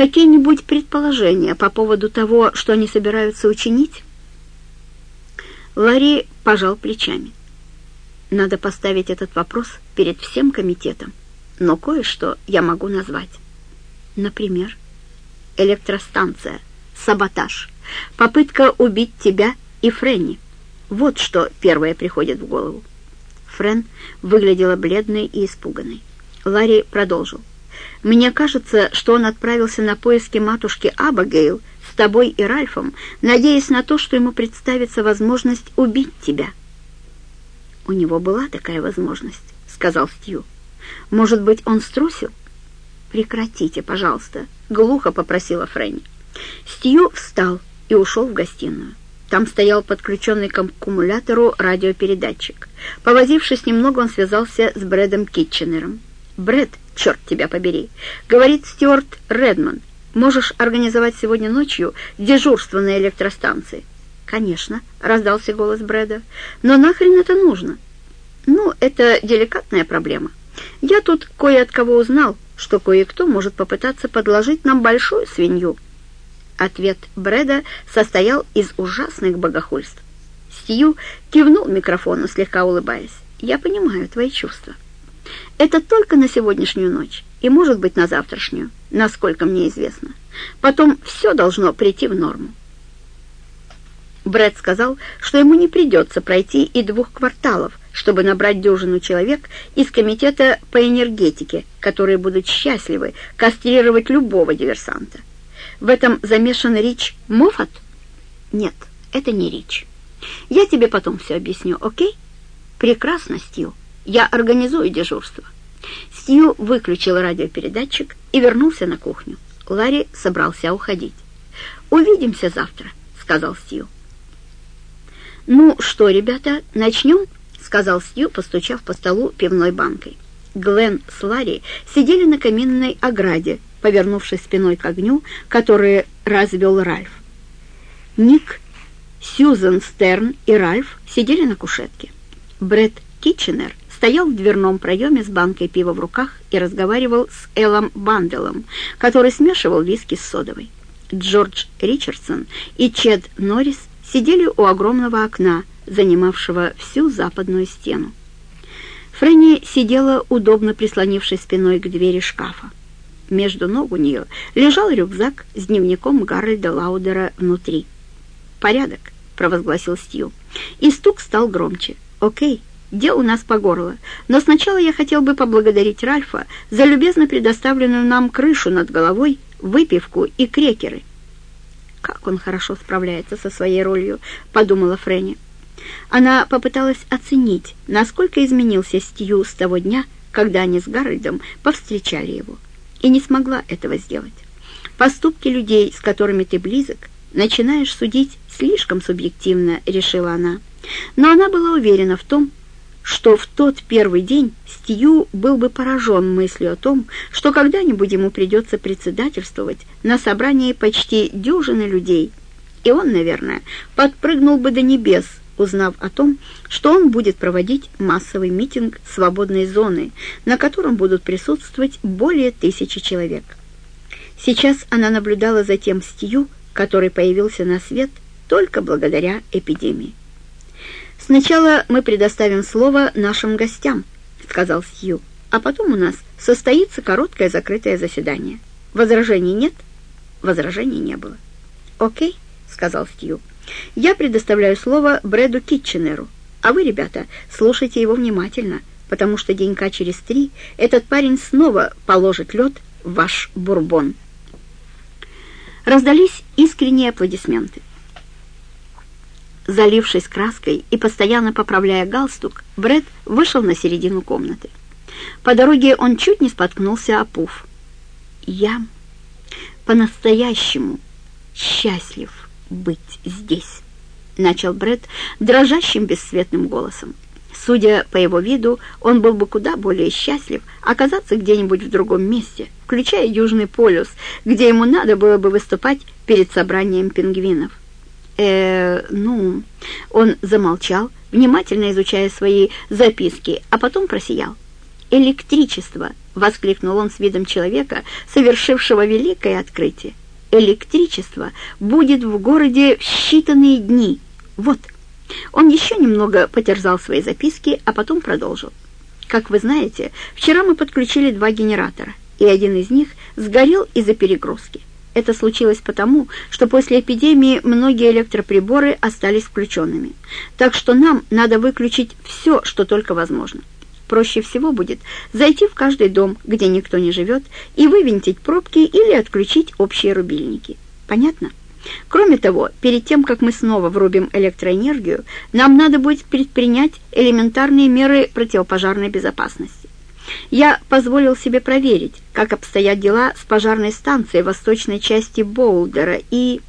какие-нибудь предположения по поводу того, что они собираются учинить?» Ларри пожал плечами. «Надо поставить этот вопрос перед всем комитетом, но кое-что я могу назвать. Например, электростанция, саботаж, попытка убить тебя и Фрэнни. Вот что первое приходит в голову». Френ выглядела бледной и испуганной. Ларри продолжил. Мне кажется, что он отправился на поиски матушки Абагейл с тобой и Ральфом, надеясь на то, что ему представится возможность убить тебя». «У него была такая возможность», — сказал Стью. «Может быть, он струсил?» «Прекратите, пожалуйста», — глухо попросила Фрэнни. Стью встал и ушел в гостиную. Там стоял подключенный к аккумулятору радиопередатчик. Повозившись немного, он связался с Брэдом Китченером. «Брэд, черт тебя побери!» — говорит Стюарт Редман. «Можешь организовать сегодня ночью дежурство на электростанции?» «Конечно», — раздался голос Брэда. «Но нахрен это нужно?» «Ну, это деликатная проблема. Я тут кое от кого узнал, что кое-кто может попытаться подложить нам большую свинью». Ответ Брэда состоял из ужасных богохульств. Стью кивнул микрофону, слегка улыбаясь. «Я понимаю твои чувства». Это только на сегодняшнюю ночь и, может быть, на завтрашнюю, насколько мне известно. Потом все должно прийти в норму. Брэд сказал, что ему не придется пройти и двух кварталов, чтобы набрать дюжину человек из комитета по энергетике, которые будут счастливы кастрировать любого диверсанта. В этом замешан Рич Моффат? Нет, это не Рич. Я тебе потом все объясню, окей? Прекрасно, Стил. Я организую дежурство». Стью выключил радиопередатчик и вернулся на кухню. Ларри собрался уходить. «Увидимся завтра», — сказал Стью. «Ну что, ребята, начнем?» — сказал Стью, постучав по столу пивной банкой. Глен с Ларри сидели на каминной ограде, повернувшись спиной к огню, который развел Ральф. Ник, Сьюзен Стерн и Ральф сидели на кушетке. Брэд Китченер стоял в дверном проеме с банкой пива в руках и разговаривал с Эллом Банделом, который смешивал виски с содовой. Джордж Ричардсон и Чед Норрис сидели у огромного окна, занимавшего всю западную стену. Фрэнни сидела, удобно прислонившись спиной к двери шкафа. Между ног у нее лежал рюкзак с дневником Гарольда Лаудера внутри. «Порядок», — провозгласил Стью. И стук стал громче. «Окей, Дел у нас по горло, но сначала я хотел бы поблагодарить Ральфа за любезно предоставленную нам крышу над головой, выпивку и крекеры. «Как он хорошо справляется со своей ролью», — подумала Фрэнни. Она попыталась оценить, насколько изменился Стью с того дня, когда они с Гарольдом повстречали его, и не смогла этого сделать. Поступки людей, с которыми ты близок, начинаешь судить слишком субъективно, решила она. Но она была уверена в том, что в тот первый день Стью был бы поражен мыслью о том, что когда-нибудь ему придется председательствовать на собрании почти дюжины людей, и он, наверное, подпрыгнул бы до небес, узнав о том, что он будет проводить массовый митинг свободной зоны, на котором будут присутствовать более тысячи человек. Сейчас она наблюдала за тем Стью, который появился на свет только благодаря эпидемии. «Сначала мы предоставим слово нашим гостям», — сказал Сью, «а потом у нас состоится короткое закрытое заседание. Возражений нет?» Возражений не было. «Окей», — сказал Стью. «Я предоставляю слово Брэду Китченеру, а вы, ребята, слушайте его внимательно, потому что денька через три этот парень снова положит лед в ваш бурбон». Раздались искренние аплодисменты. Залившись краской и постоянно поправляя галстук, Брэд вышел на середину комнаты. По дороге он чуть не споткнулся о пуф. «Я по-настоящему счастлив быть здесь», — начал Брэд дрожащим бесцветным голосом. Судя по его виду, он был бы куда более счастлив оказаться где-нибудь в другом месте, включая Южный полюс, где ему надо было бы выступать перед собранием пингвинов э, ну...» Он замолчал, внимательно изучая свои записки, а потом просиял. «Электричество — воскликнул он с видом человека, совершившего великое открытие. «Электричество будет в городе в считанные дни. Вот». Он еще немного потерзал свои записки, а потом продолжил. «Как вы знаете, вчера мы подключили два генератора, и один из них сгорел из-за перегрузки. Это случилось потому, что после эпидемии многие электроприборы остались включенными. Так что нам надо выключить все, что только возможно. Проще всего будет зайти в каждый дом, где никто не живет, и вывинтить пробки или отключить общие рубильники. Понятно? Кроме того, перед тем, как мы снова врубим электроэнергию, нам надо будет предпринять элементарные меры противопожарной безопасности. Я позволил себе проверить, как обстоят дела с пожарной станцией восточной части Боулдера и...